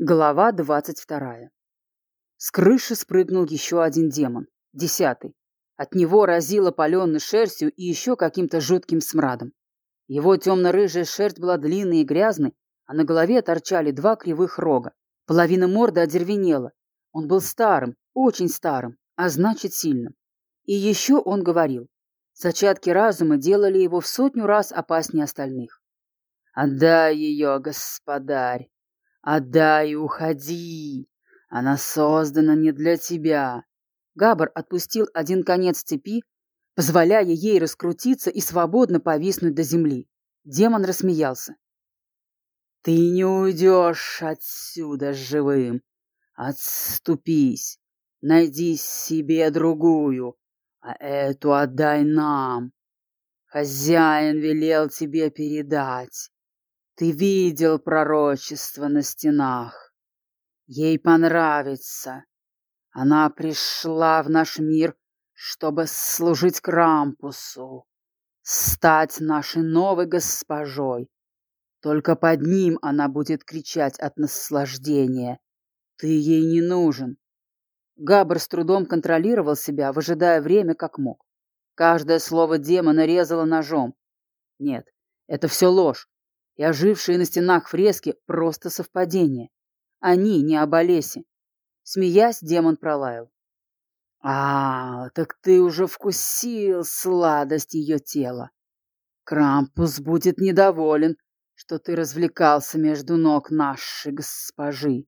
Глава двадцать вторая. С крыши спрыгнул еще один демон, десятый. От него разило паленой шерстью и еще каким-то жутким смрадом. Его темно-рыжая шерсть была длинной и грязной, а на голове торчали два кривых рога. Половина морды одервенела. Он был старым, очень старым, а значит сильным. И еще он говорил. Зачатки разума делали его в сотню раз опаснее остальных. «Отдай ее, господарь!» «Отдай и уходи! Она создана не для тебя!» Габар отпустил один конец цепи, позволяя ей раскрутиться и свободно повиснуть до земли. Демон рассмеялся. «Ты не уйдешь отсюда живым! Отступись! Найди себе другую, а эту отдай нам! Хозяин велел тебе передать!» Ты видел пророчество на стенах. Ей понравится. Она пришла в наш мир, чтобы служить Крампусу, стать нашей новой госпожой. Только под ним она будет кричать от наслаждения. Ты ей не нужен. Габр с трудом контролировал себя, выжидая время как мог. Каждое слово демона резало ножом. Нет, это все ложь и ожившие на стенах фрески — просто совпадение. Они не об Олесе. Смеясь, демон пролаял. «А, так ты уже вкусил сладость ее тела. Крампус будет недоволен, что ты развлекался между ног нашей госпожи.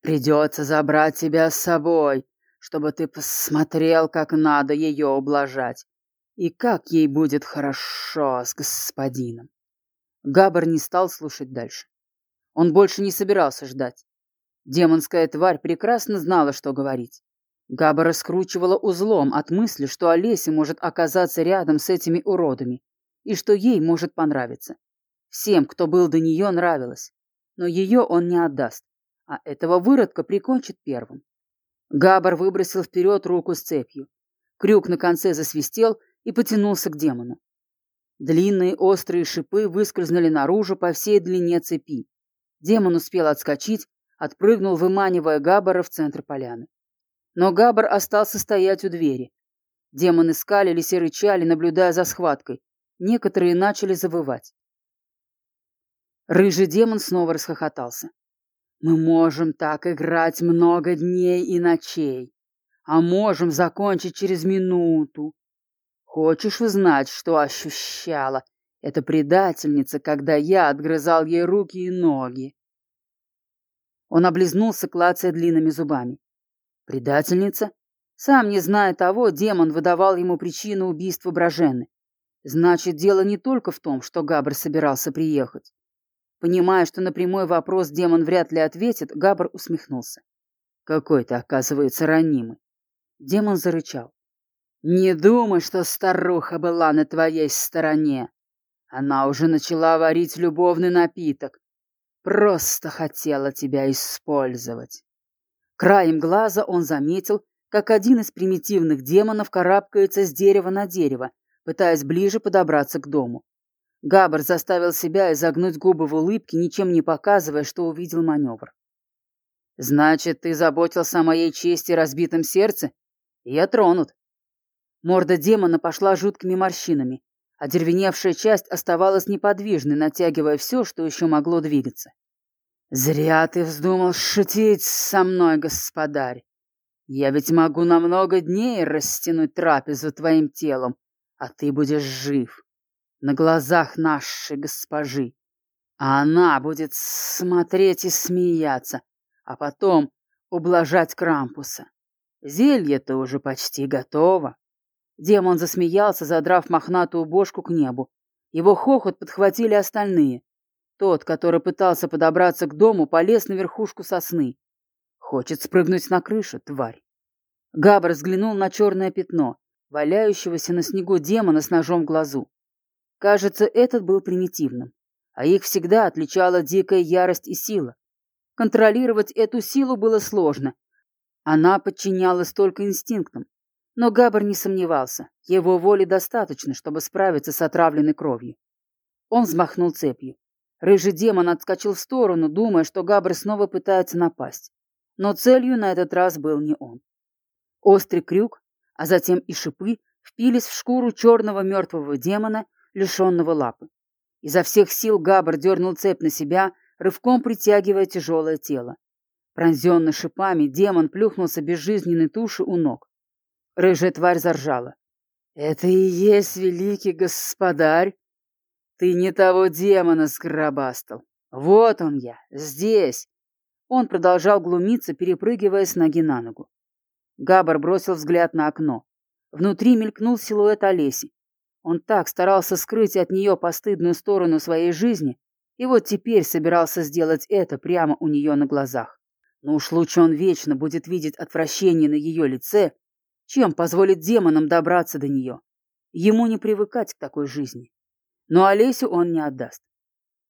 Придется забрать тебя с собой, чтобы ты посмотрел, как надо ее ублажать, и как ей будет хорошо с господином. Габар не стал слушать дальше. Он больше не собирался ждать. Демонская тварь прекрасно знала, что говорить. Габа раскручивала узлом от мысли, что Олеся может оказаться рядом с этими уродами и что ей может понравиться. Всем, кто был до нее, нравилось. Но ее он не отдаст, а этого выродка прикончит первым. Габар выбросил вперед руку с цепью. Крюк на конце засвистел и потянулся к демону. Длинные острые шипы выскользнули наружу по всей длине цепи. Демон успел отскочить, отпрыгнул, выманивая Габбара в центр поляны. Но Габбар остался стоять у двери. Демоны скалились и рычали, наблюдая за схваткой. Некоторые начали завывать. Рыжий демон снова расхохотался. «Мы можем так играть много дней и ночей, а можем закончить через минуту. Хочешь узнать, что ощущала эта предательница, когда я отгрызал ей руки и ноги? Он облизнулся, клацая длинными зубами. Предательница? Сам не зная того, демон выдавал ему причину убийства Брожены. Значит, дело не только в том, что Габр собирался приехать. Понимая, что на прямой вопрос демон вряд ли ответит, Габр усмехнулся. Какой ты, оказывается, ранимый. Демон зарычал. Не думай, что старуха была на твоей стороне. Она уже начала варить любовный напиток. Просто хотела тебя использовать. Краем глаза он заметил, как один из примитивных демонов карабкается с дерева на дерево, пытаясь ближе подобраться к дому. Габр заставил себя изогнуть губы в улыбке, ничем не показывая, что увидел маневр. «Значит, ты заботился о моей чести и разбитом сердце? Я тронут. Морда демона пошла жуткими морщинами, а деревеневшая часть оставалась неподвижной, натягивая все, что еще могло двигаться. «Зря ты вздумал шутить со мной, господарь. Я ведь могу на много дней растянуть трапезу твоим телом, а ты будешь жив на глазах нашей госпожи. А она будет смотреть и смеяться, а потом ублажать Крампуса. Зелье-то уже почти готово. Демон засмеялся, задрав мохнатую бошку к небу. Его хохот подхватили остальные. Тот, который пытался подобраться к дому, полез на верхушку сосны. Хочет спрыгнуть на крышу, тварь. Габр взглянул на черное пятно, валяющегося на снегу демона с ножом в глазу. Кажется, этот был примитивным, а их всегда отличала дикая ярость и сила. Контролировать эту силу было сложно. Она подчинялась только инстинктам. Но Габр не сомневался, его воли достаточно, чтобы справиться с отравленной кровью. Он взмахнул цепью. Рыжий демон отскочил в сторону, думая, что Габр снова пытается напасть. Но целью на этот раз был не он. Острый крюк, а затем и шипы впились в шкуру черного мертвого демона, лишенного лапы. Изо всех сил Габр дернул цепь на себя, рывком притягивая тяжелое тело. Пронзенный шипами, демон плюхнулся безжизненной туши у ног. Рыжая тварь заржала. «Это и есть великий господарь? Ты не того демона скоробастал. Вот он я, здесь!» Он продолжал глумиться, перепрыгивая с ноги на ногу. Габар бросил взгляд на окно. Внутри мелькнул силуэт Олеси. Он так старался скрыть от нее постыдную сторону своей жизни, и вот теперь собирался сделать это прямо у нее на глазах. Но уж лучше он вечно будет видеть отвращение на ее лице, чем позволит демонам добраться до нее. Ему не привыкать к такой жизни. Но Олесю он не отдаст.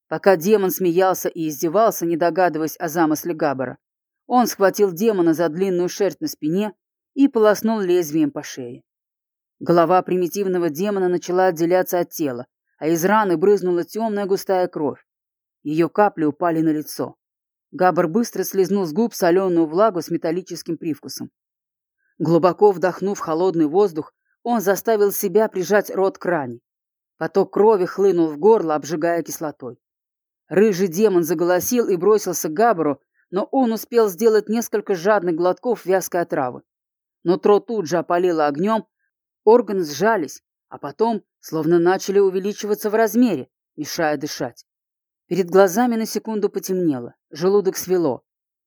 Пока демон смеялся и издевался, не догадываясь о замысле Габбара, он схватил демона за длинную шерсть на спине и полоснул лезвием по шее. Голова примитивного демона начала отделяться от тела, а из раны брызнула темная густая кровь. Ее капли упали на лицо. Габар быстро слезнул с губ соленую влагу с металлическим привкусом. Глубоко вдохнув холодный воздух, он заставил себя прижать рот к ране. Поток крови хлынул в горло, обжигая кислотой. Рыжий демон заголосил и бросился к Габару, но он успел сделать несколько жадных глотков вязкой отравы. Нутро тут же опалило огнем, органы сжались, а потом словно начали увеличиваться в размере, мешая дышать. Перед глазами на секунду потемнело, желудок свело.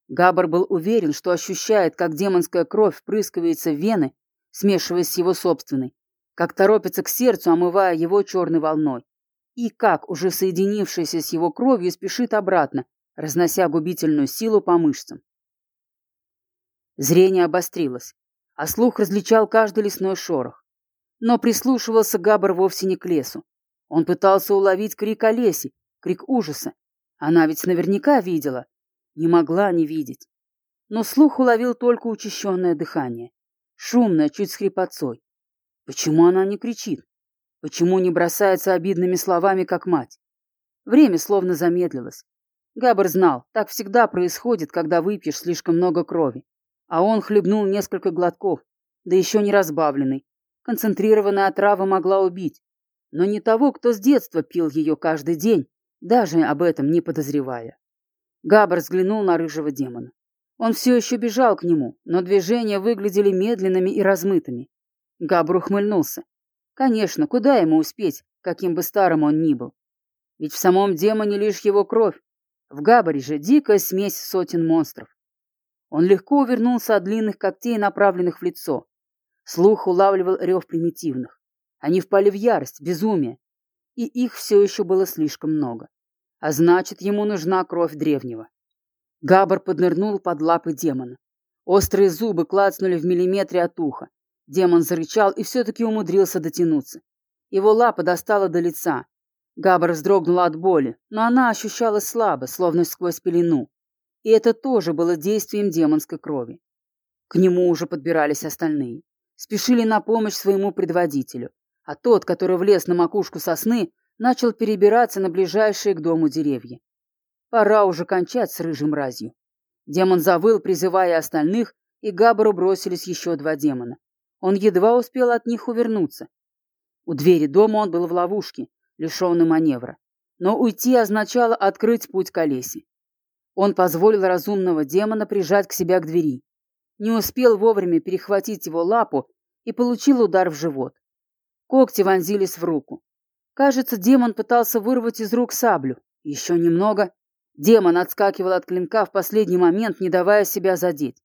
Габар был уверен, что ощущает, как демонская кровь впрыскивается в вены, смешиваясь с его собственной, как торопится к сердцу, омывая его черной волной, и как, уже соединившаяся с его кровью, спешит обратно, разнося губительную силу по мышцам. Зрение обострилось, а слух различал каждый лесной шорох. Но прислушивался Габар вовсе не к лесу. Он пытался уловить крик Олеси, крик ужаса. Она ведь наверняка видела. Не могла не видеть. Но слух уловил только учащенное дыхание. Шумное, чуть с хрипотцой. Почему она не кричит? Почему не бросается обидными словами, как мать? Время словно замедлилось. Габр знал, так всегда происходит, когда выпьешь слишком много крови. А он хлебнул несколько глотков, да еще не разбавленный. Концентрированная отрава могла убить. Но не того, кто с детства пил ее каждый день, даже об этом не подозревая. Габр взглянул на рыжего демона. Он все еще бежал к нему, но движения выглядели медленными и размытыми. Габр ухмыльнулся. Конечно, куда ему успеть, каким бы старым он ни был? Ведь в самом демоне лишь его кровь, в Габаре же дикая смесь сотен монстров. Он легко увернулся от длинных когтей, направленных в лицо. Слух улавливал рев примитивных. Они впали в ярость, безумие. И их все еще было слишком много. А значит, ему нужна кровь древнего. Габар поднырнул под лапы демона. Острые зубы клацнули в миллиметре от уха. Демон зарычал и все-таки умудрился дотянуться. Его лапа достала до лица, Габр вздрогнула от боли, но она ощущалась слабо, словно сквозь пелену. И это тоже было действием демонской крови. К нему уже подбирались остальные. Спешили на помощь своему предводителю. А тот, который влез на макушку сосны, начал перебираться на ближайшие к дому деревья. Пора уже кончать с рыжим разью. Демон завыл, призывая остальных, и Габару бросились еще два демона. Он едва успел от них увернуться. У двери дома он был в ловушке, лишенный маневра. Но уйти означало открыть путь к Олесе. Он позволил разумного демона прижать к себя к двери. Не успел вовремя перехватить его лапу и получил удар в живот. Когти вонзились в руку. Кажется, демон пытался вырвать из рук саблю. Еще немного. Демон отскакивал от клинка в последний момент, не давая себя задеть.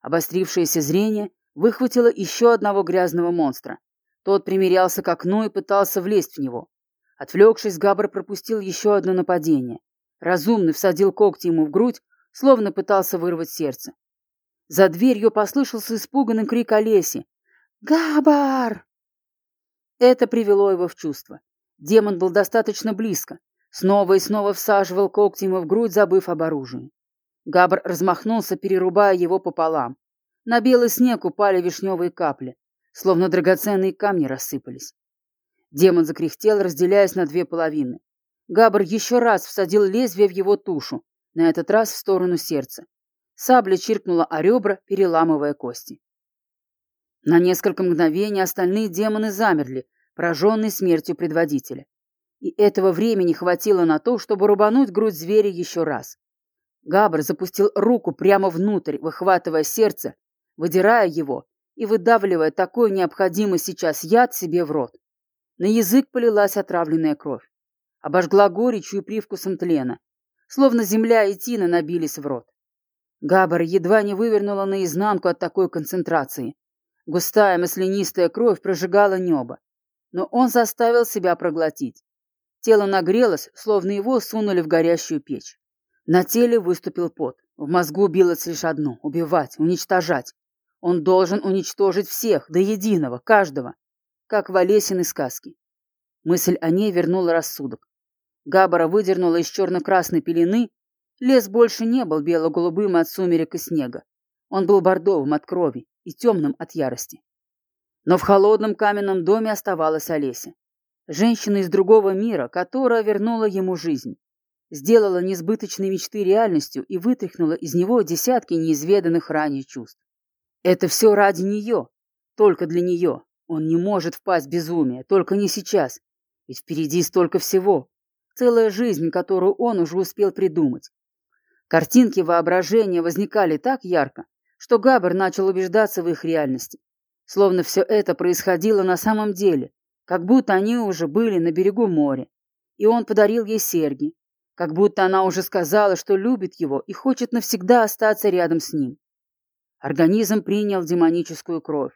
Обострившееся зрение выхватило еще одного грязного монстра. Тот примерялся к окну и пытался влезть в него. Отвлекшись, Габр пропустил еще одно нападение. Разумный всадил когти ему в грудь, словно пытался вырвать сердце. За дверью послышался испуганный крик Олеси. «Габар!» Это привело его в чувство. Демон был достаточно близко. Снова и снова всаживал когти ему в грудь, забыв об оружии. Габр размахнулся, перерубая его пополам. На белый снег упали вишневые капли, словно драгоценные камни рассыпались. Демон закряхтел, разделяясь на две половины. Габр еще раз всадил лезвие в его тушу, на этот раз в сторону сердца. Сабля чиркнула о ребра, переламывая кости. На несколько мгновений остальные демоны замерли, пораженные смертью предводителя. И этого времени хватило на то, чтобы рубануть грудь зверя еще раз. Габр запустил руку прямо внутрь, выхватывая сердце, выдирая его и выдавливая такой необходимый сейчас яд себе в рот. На язык полилась отравленная кровь. Обожгла горечью и привкусом тлена. Словно земля и тина набились в рот. Габар едва не вывернула наизнанку от такой концентрации. Густая маслянистая кровь прожигала небо. Но он заставил себя проглотить. Тело нагрелось, словно его сунули в горящую печь. На теле выступил пот. В мозгу билось лишь одно — убивать, уничтожать. Он должен уничтожить всех, до единого, каждого как в Олесиной сказке. Мысль о ней вернула рассудок. Габара выдернула из черно-красной пелены. Лес больше не был бело-голубым от сумерек и снега. Он был бордовым от крови и темным от ярости. Но в холодном каменном доме оставалась Олеся. Женщина из другого мира, которая вернула ему жизнь. Сделала несбыточные мечты реальностью и вытряхнула из него десятки неизведанных ранее чувств. Это все ради нее, только для нее, он не может впасть в безумие, только не сейчас. Ведь впереди столько всего. Целая жизнь, которую он уже успел придумать. Картинки воображения возникали так ярко, что Габр начал убеждаться в их реальности. Словно все это происходило на самом деле, как будто они уже были на берегу моря. И он подарил ей серьги, как будто она уже сказала, что любит его и хочет навсегда остаться рядом с ним. Организм принял демоническую кровь.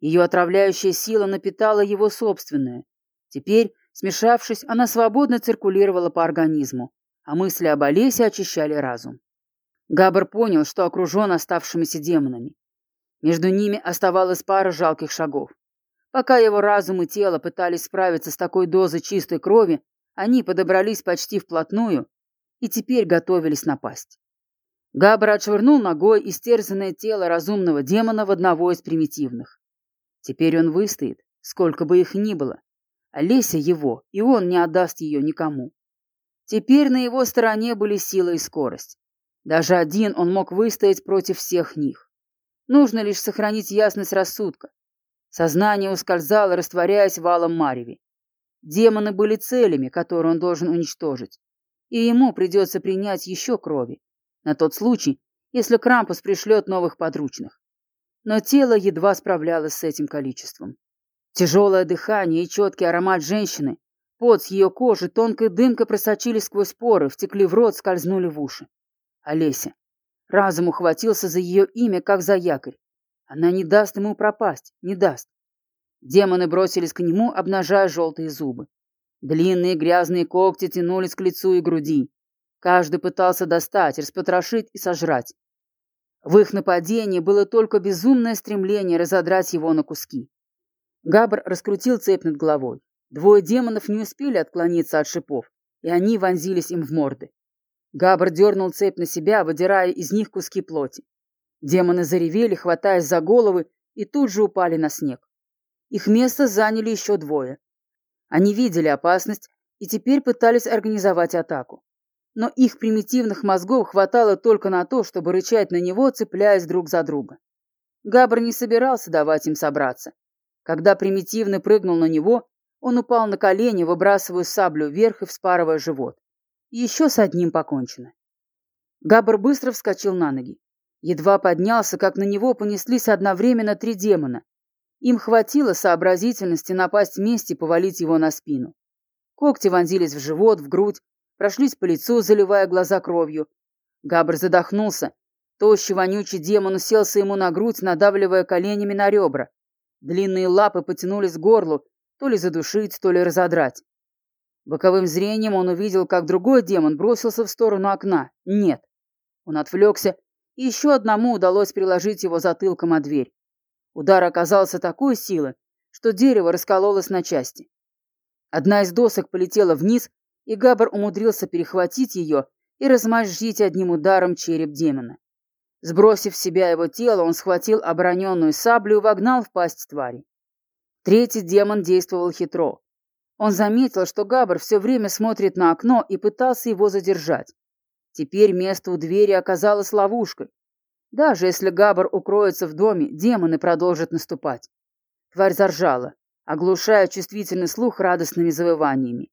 Ее отравляющая сила напитала его собственное. Теперь, смешавшись, она свободно циркулировала по организму, а мысли об Олесе очищали разум. Габр понял, что окружен оставшимися демонами. Между ними оставалась пара жалких шагов. Пока его разум и тело пытались справиться с такой дозой чистой крови, они подобрались почти вплотную и теперь готовились напасть. Габр отшвырнул ногой истерзанное тело разумного демона в одного из примитивных. Теперь он выстоит, сколько бы их ни было. Олеся его, и он не отдаст ее никому. Теперь на его стороне были сила и скорость. Даже один он мог выстоять против всех них. Нужно лишь сохранить ясность рассудка. Сознание ускользало, растворяясь в алом мареве. Демоны были целями, которые он должен уничтожить. И ему придется принять еще крови. На тот случай, если Крампус пришлет новых подручных но тело едва справлялось с этим количеством. Тяжелое дыхание и четкий аромат женщины, пот с ее кожи, тонкой дымкой просочились сквозь поры, втекли в рот, скользнули в уши. Олеся. Разум ухватился за ее имя, как за якорь. Она не даст ему пропасть, не даст. Демоны бросились к нему, обнажая желтые зубы. Длинные грязные когти тянулись к лицу и груди. Каждый пытался достать, распотрошить и сожрать. В их нападении было только безумное стремление разодрать его на куски. Габр раскрутил цепь над головой. Двое демонов не успели отклониться от шипов, и они вонзились им в морды. Габр дернул цепь на себя, выдирая из них куски плоти. Демоны заревели, хватаясь за головы, и тут же упали на снег. Их место заняли еще двое. Они видели опасность и теперь пытались организовать атаку но их примитивных мозгов хватало только на то, чтобы рычать на него, цепляясь друг за друга. Габр не собирался давать им собраться. Когда примитивный прыгнул на него, он упал на колени, выбрасывая саблю вверх и вспарывая живот. Еще с одним покончено. Габр быстро вскочил на ноги. Едва поднялся, как на него понеслись одновременно три демона. Им хватило сообразительности напасть вместе и повалить его на спину. Когти вонзились в живот, в грудь, прошлись по лицу, заливая глаза кровью. Габр задохнулся. Тощий вонючий демон уселся ему на грудь, надавливая коленями на ребра. Длинные лапы потянулись к горлу, то ли задушить, то ли разодрать. Боковым зрением он увидел, как другой демон бросился в сторону окна. Нет. Он отвлекся, и еще одному удалось приложить его затылком о дверь. Удар оказался такой силы, что дерево раскололось на части. Одна из досок полетела вниз, и Габр умудрился перехватить ее и размозжить одним ударом череп демона. Сбросив с себя его тело, он схватил обороненную саблю и вогнал в пасть твари. Третий демон действовал хитро. Он заметил, что Габр все время смотрит на окно и пытался его задержать. Теперь место у двери оказалось ловушкой. Даже если Габр укроется в доме, демоны продолжат наступать. Тварь заржала, оглушая чувствительный слух радостными завываниями.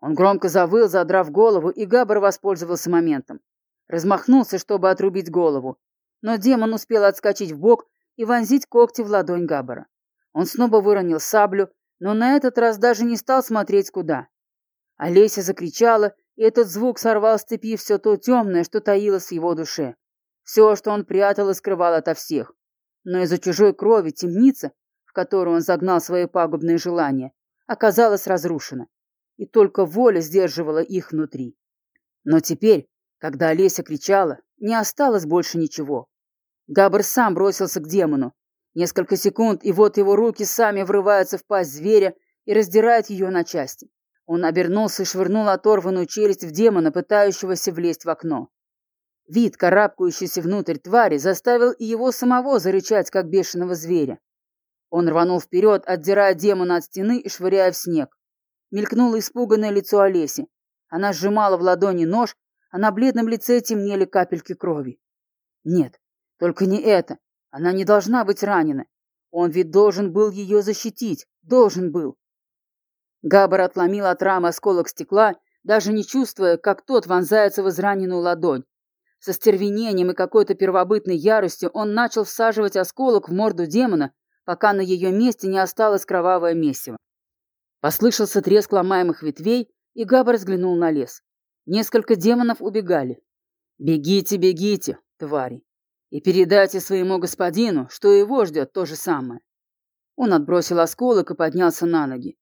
Он громко завыл, задрав голову, и Габр воспользовался моментом. Размахнулся, чтобы отрубить голову, но демон успел отскочить в бок и вонзить когти в ладонь Габбара. Он снова выронил саблю, но на этот раз даже не стал смотреть куда. Олеся закричала, и этот звук сорвал с цепи все то темное, что таилось в его душе. Все, что он прятал и скрывал ото всех. Но из-за чужой крови темница, в которую он загнал свои пагубные желания, оказалась разрушена, и только воля сдерживала их внутри. Но теперь, когда Олеся кричала, не осталось больше ничего. Габр сам бросился к демону. Несколько секунд, и вот его руки сами врываются в пасть зверя и раздирают ее на части. Он обернулся и швырнул оторванную челюсть в демона, пытающегося влезть в окно. Вид, карабкающийся внутрь твари, заставил и его самого зарычать, как бешеного зверя. Он рванул вперед, отдирая демона от стены и швыряя в снег. Мелькнуло испуганное лицо Олеси. Она сжимала в ладони нож, а на бледном лице темнели капельки крови. Нет, только не это. Она не должна быть ранена. Он ведь должен был ее защитить. Должен был. Габар отломил от рамы осколок стекла, даже не чувствуя, как тот вонзается в израненную ладонь. Со стервенением и какой-то первобытной яростью он начал всаживать осколок в морду демона, пока на ее месте не осталось кровавое месиво. Послышался треск ломаемых ветвей, и Габар взглянул на лес. Несколько демонов убегали. «Бегите, бегите, твари, и передайте своему господину, что его ждет то же самое». Он отбросил осколок и поднялся на ноги.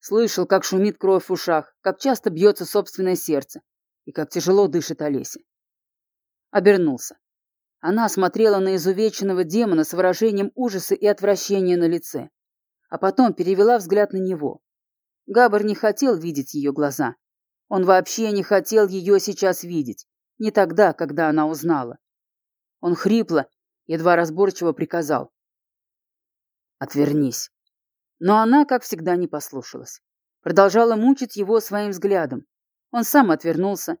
Слышал, как шумит кровь в ушах, как часто бьется собственное сердце и как тяжело дышит Олеся. Обернулся. Она смотрела на изувеченного демона с выражением ужаса и отвращения на лице, а потом перевела взгляд на него. Габар не хотел видеть ее глаза. Он вообще не хотел ее сейчас видеть. Не тогда, когда она узнала. Он хрипло, едва разборчиво приказал. «Отвернись». Но она, как всегда, не послушалась. Продолжала мучить его своим взглядом. Он сам отвернулся,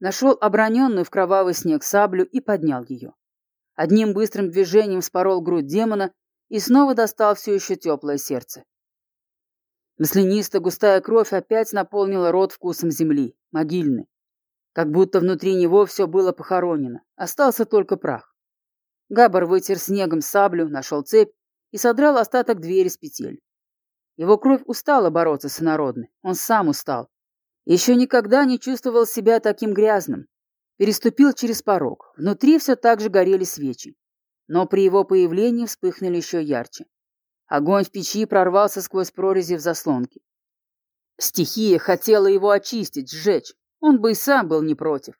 нашел оброненную в кровавый снег саблю и поднял ее. Одним быстрым движением спорол грудь демона и снова достал все еще теплое сердце. Маслянистая густая кровь опять наполнила рот вкусом земли, могильной. Как будто внутри него все было похоронено, остался только прах. Габар вытер снегом саблю, нашел цепь и содрал остаток двери с петель. Его кровь устала бороться с инородной, он сам устал. Еще никогда не чувствовал себя таким грязным. Переступил через порог, внутри все так же горели свечи. Но при его появлении вспыхнули еще ярче. Огонь в печи прорвался сквозь прорези в заслонке. Стихия хотела его очистить, сжечь. Он бы и сам был не против.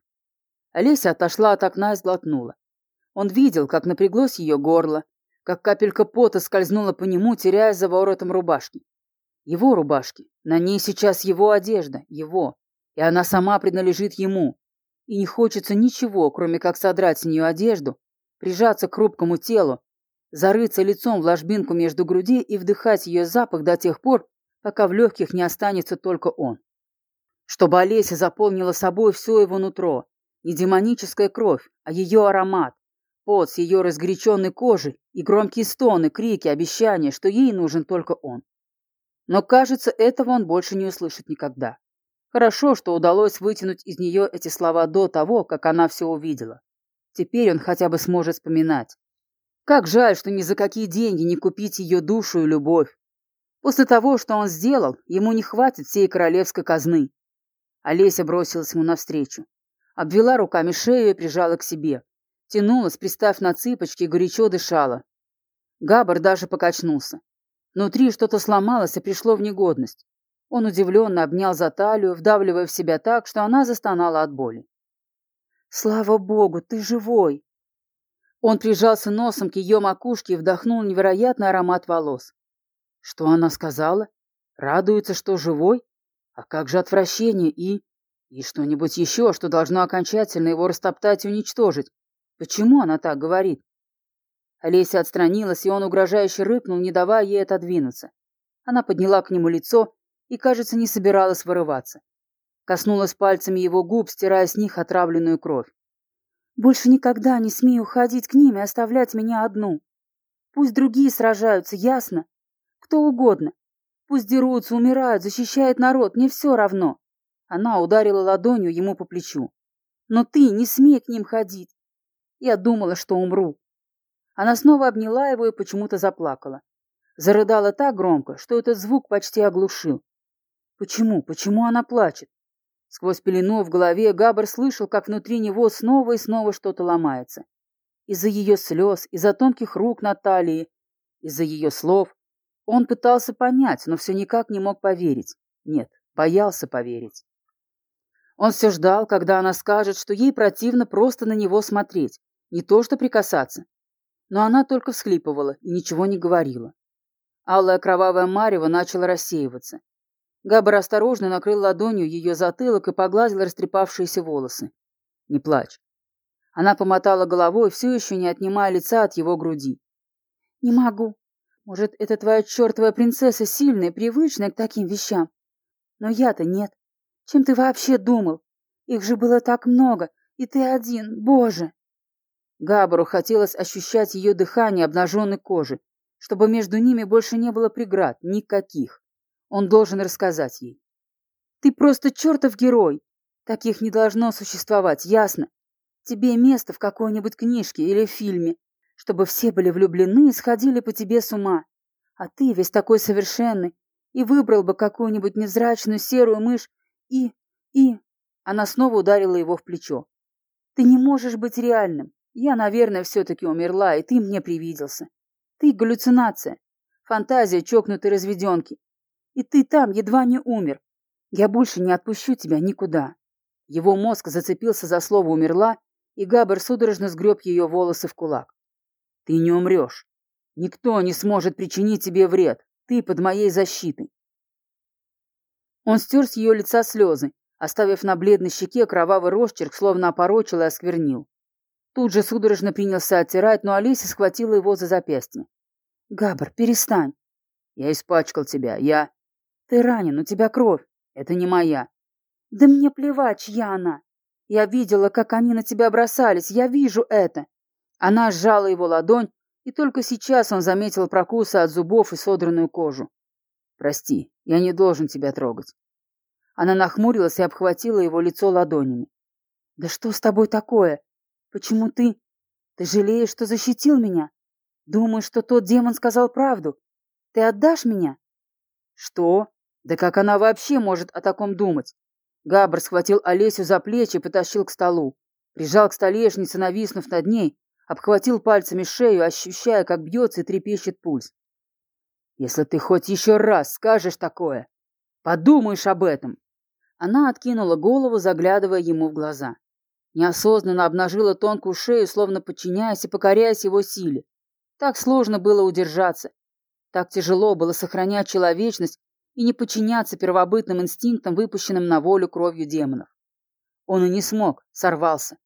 Олеся отошла от окна и сглотнула. Он видел, как напряглось ее горло, как капелька пота скользнула по нему, теряясь за воротом рубашки. Его рубашки. На ней сейчас его одежда, его. И она сама принадлежит ему. И не хочется ничего, кроме как содрать с нее одежду, прижаться к хрупкому телу, зарыться лицом в ложбинку между груди и вдыхать ее запах до тех пор, пока в легких не останется только он. Чтобы Олеся заполнила собой все его нутро, не демоническая кровь, а ее аромат, пот с ее разгоряченной кожей и громкие стоны, крики, обещания, что ей нужен только он. Но, кажется, этого он больше не услышит никогда. Хорошо, что удалось вытянуть из нее эти слова до того, как она все увидела. Теперь он хотя бы сможет вспоминать. Как жаль, что ни за какие деньги не купить ее душу и любовь. После того, что он сделал, ему не хватит всей королевской казны. Олеся бросилась ему навстречу. Обвела руками шею и прижала к себе. Тянулась, пристав на цыпочки, и горячо дышала. Габар даже покачнулся. Внутри что-то сломалось и пришло в негодность. Он удивленно обнял за талию, вдавливая в себя так, что она застонала от боли. «Слава богу, ты живой!» Он прижался носом к ее макушке и вдохнул невероятный аромат волос. Что она сказала? Радуется, что живой? А как же отвращение и... И что-нибудь еще, что должно окончательно его растоптать и уничтожить? Почему она так говорит? Олеся отстранилась, и он угрожающе рыкнул, не давая ей отодвинуться. Она подняла к нему лицо, и, кажется, не собиралась вырываться. Коснулась пальцами его губ, стирая с них отравленную кровь. «Больше никогда не смею ходить к ним и оставлять меня одну. Пусть другие сражаются, ясно? Кто угодно. Пусть дерутся, умирают, защищает народ, мне все равно». Она ударила ладонью ему по плечу. «Но ты не смей к ним ходить. Я думала, что умру». Она снова обняла его и почему-то заплакала. Зарыдала так громко, что этот звук почти оглушил. Почему? Почему она плачет? Сквозь пелену в голове Габр слышал, как внутри него снова и снова что-то ломается. Из-за ее слез, из-за тонких рук Натальи, из-за ее слов. Он пытался понять, но все никак не мог поверить. Нет, боялся поверить. Он все ждал, когда она скажет, что ей противно просто на него смотреть, не то что прикасаться. Но она только всхлипывала и ничего не говорила. Алая кровавая марево начала рассеиваться. Габар осторожно накрыл ладонью ее затылок и погладил растрепавшиеся волосы. «Не плачь». Она помотала головой, все еще не отнимая лица от его груди. «Не могу. Может, это твоя чертовая принцесса сильная, привычная к таким вещам? Но я-то нет. Чем ты вообще думал? Их же было так много, и ты один, боже!» Габару хотелось ощущать ее дыхание обнаженной кожи, чтобы между ними больше не было преград, никаких. Он должен рассказать ей. Ты просто чертов герой. Таких не должно существовать, ясно? Тебе место в какой-нибудь книжке или фильме, чтобы все были влюблены и сходили по тебе с ума. А ты весь такой совершенный и выбрал бы какую-нибудь невзрачную серую мышь и... и... Она снова ударила его в плечо. Ты не можешь быть реальным. Я, наверное, все-таки умерла, и ты мне привиделся. Ты галлюцинация. Фантазия чокнутой разведенки. И ты там едва не умер. Я больше не отпущу тебя никуда. Его мозг зацепился за слово «умерла», и Габер судорожно сгреб ее волосы в кулак. Ты не умрешь. Никто не сможет причинить тебе вред. Ты под моей защитой. Он стер с ее лица слезы, оставив на бледной щеке кровавый росчерк, словно опорочил и осквернил. Тут же судорожно принялся оттирать, но Олеся схватила его за запястье. «Габр, перестань!» «Я испачкал тебя, я...» Ты ранен, у тебя кровь. Это не моя. Да мне плевать, чья она. Я видела, как они на тебя бросались. Я вижу это. Она сжала его ладонь, и только сейчас он заметил прокусы от зубов и содранную кожу. Прости, я не должен тебя трогать. Она нахмурилась и обхватила его лицо ладонями. Да что с тобой такое? Почему ты... Ты жалеешь, что защитил меня? Думаешь, что тот демон сказал правду? Ты отдашь меня? Что? Да как она вообще может о таком думать? Габр схватил Олесю за плечи и потащил к столу. Прижал к столешнице, нависнув над ней, обхватил пальцами шею, ощущая, как бьется и трепещет пульс. «Если ты хоть еще раз скажешь такое, подумаешь об этом!» Она откинула голову, заглядывая ему в глаза. Неосознанно обнажила тонкую шею, словно подчиняясь и покоряясь его силе. Так сложно было удержаться. Так тяжело было сохранять человечность и не подчиняться первобытным инстинктам, выпущенным на волю кровью демонов. Он и не смог, сорвался.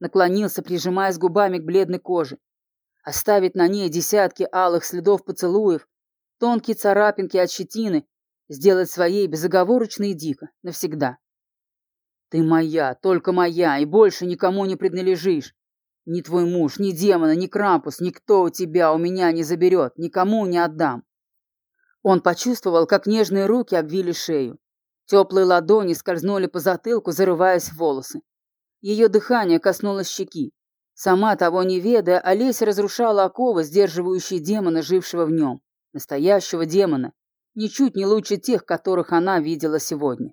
Наклонился, прижимаясь губами к бледной коже. Оставить на ней десятки алых следов поцелуев, тонкие царапинки от щетины, сделать своей безоговорочно и дико, навсегда. Ты моя, только моя, и больше никому не принадлежишь. Ни твой муж, ни демона, ни Крампус, никто у тебя у меня не заберет, никому не отдам. Он почувствовал, как нежные руки обвили шею. Теплые ладони скользнули по затылку, зарываясь в волосы. Ее дыхание коснулось щеки. Сама того не ведая, Олеся разрушала оковы, сдерживающие демона, жившего в нем. Настоящего демона. Ничуть не лучше тех, которых она видела сегодня.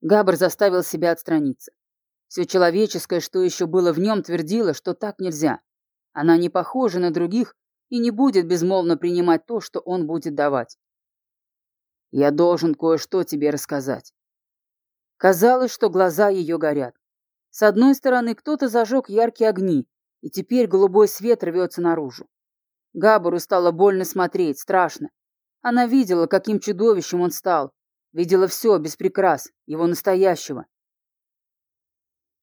Габр заставил себя отстраниться. Все человеческое, что еще было в нем, твердило, что так нельзя. Она не похожа на других, и не будет безмолвно принимать то, что он будет давать. Я должен кое-что тебе рассказать. Казалось, что глаза ее горят. С одной стороны, кто-то зажег яркие огни, и теперь голубой свет рвется наружу. Габару стало больно смотреть, страшно. Она видела, каким чудовищем он стал. Видела все, без прикрас, его настоящего.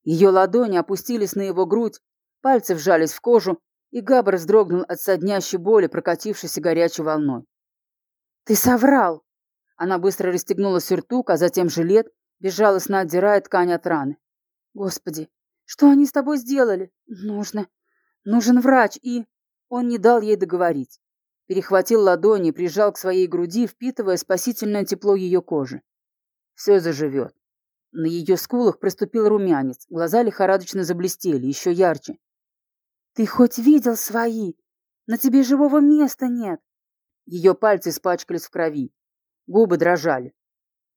Ее ладони опустились на его грудь, пальцы вжались в кожу, и Габр вздрогнул от соднящей боли, прокатившейся горячей волной. «Ты соврал!» Она быстро расстегнула сюртук, а затем жилет, безжалостно отдирая ткань от раны. Господи, что они с тобой сделали? Нужно. Нужен врач, и... Он не дал ей договорить. Перехватил ладони, прижал к своей груди, впитывая спасительное тепло ее кожи. Все заживет. На ее скулах проступил румянец, глаза лихорадочно заблестели, еще ярче. «Ты хоть видел свои? На тебе живого места нет!» Ее пальцы испачкались в крови. Губы дрожали.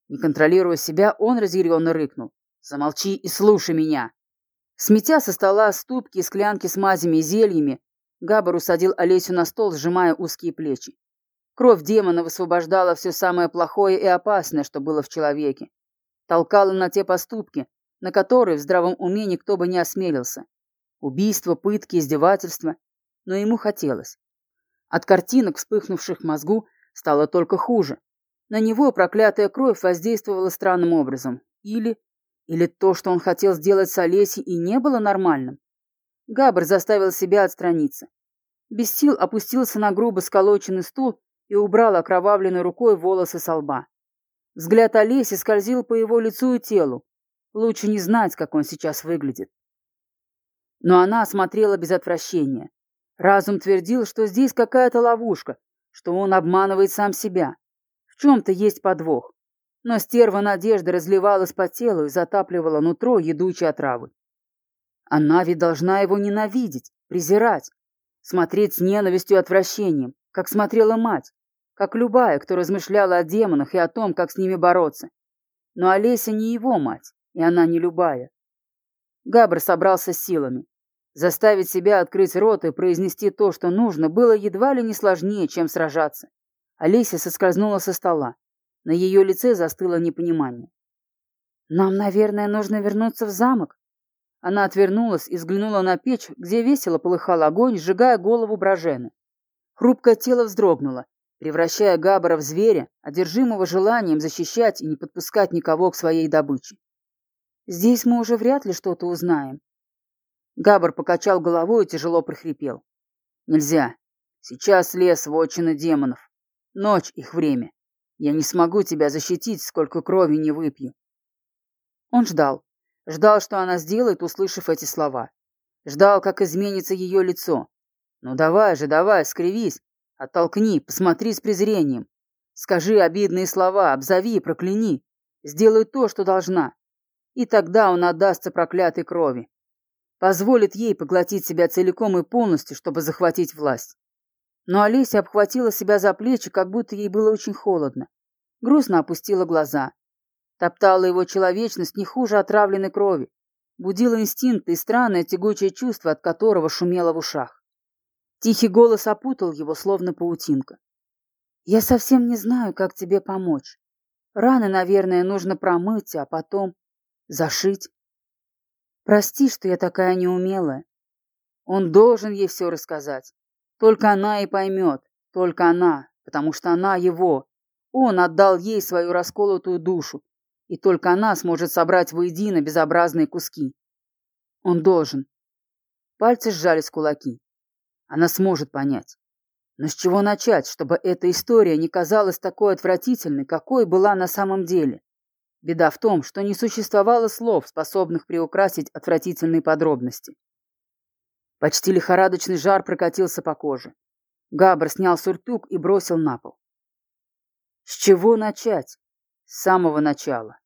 Не контролируя себя, он разъяренно рыкнул. «Замолчи и слушай меня!» Сметя со стола ступки и склянки с мазями и зельями, Габар усадил Олесю на стол, сжимая узкие плечи. Кровь демона высвобождала все самое плохое и опасное, что было в человеке. Толкала на те поступки, на которые в здравом уме никто бы не осмелился. Убийство, пытки, издевательства. Но ему хотелось. От картинок, вспыхнувших в мозгу, стало только хуже. На него проклятая кровь воздействовала странным образом. Или... Или то, что он хотел сделать с Олесей, и не было нормальным. Габр заставил себя отстраниться. Без сил опустился на грубо сколоченный стул и убрал окровавленной рукой волосы со лба. Взгляд Олеси скользил по его лицу и телу. Лучше не знать, как он сейчас выглядит. Но она смотрела без отвращения. Разум твердил, что здесь какая-то ловушка, что он обманывает сам себя. В чем-то есть подвох. Но стерва надежды разливалась по телу и затапливала нутро едучей отравы. Она ведь должна его ненавидеть, презирать, смотреть с ненавистью и отвращением, как смотрела мать как любая, кто размышляла о демонах и о том, как с ними бороться. Но Олеся не его мать, и она не любая. Габр собрался силами. Заставить себя открыть рот и произнести то, что нужно, было едва ли не сложнее, чем сражаться. Олеся соскользнула со стола. На ее лице застыло непонимание. «Нам, наверное, нужно вернуться в замок». Она отвернулась и взглянула на печь, где весело полыхал огонь, сжигая голову Брожены. Хрупкое тело вздрогнуло, превращая Габбара в зверя, одержимого желанием защищать и не подпускать никого к своей добыче. Здесь мы уже вряд ли что-то узнаем. Габбар покачал головой и тяжело прохрипел. Нельзя. Сейчас лес вотчина демонов. Ночь их время. Я не смогу тебя защитить, сколько крови не выпью. Он ждал. Ждал, что она сделает, услышав эти слова. Ждал, как изменится ее лицо. Ну давай же, давай, скривись, Оттолкни, посмотри с презрением. Скажи обидные слова, обзови, прокляни. Сделай то, что должна. И тогда он отдастся проклятой крови. Позволит ей поглотить себя целиком и полностью, чтобы захватить власть. Но Олеся обхватила себя за плечи, как будто ей было очень холодно. Грустно опустила глаза. Топтала его человечность не хуже отравленной крови. Будила инстинкты и странное тягучее чувство, от которого шумело в ушах. Тихий голос опутал его, словно паутинка. «Я совсем не знаю, как тебе помочь. Раны, наверное, нужно промыть, а потом зашить. Прости, что я такая неумелая. Он должен ей все рассказать. Только она и поймет, только она, потому что она его. Он отдал ей свою расколотую душу, и только она сможет собрать воедино безобразные куски. Он должен. Пальцы сжались кулаки. Она сможет понять. Но с чего начать, чтобы эта история не казалась такой отвратительной, какой была на самом деле? Беда в том, что не существовало слов, способных приукрасить отвратительные подробности. Почти лихорадочный жар прокатился по коже. Габр снял сюртук и бросил на пол. С чего начать? С самого начала.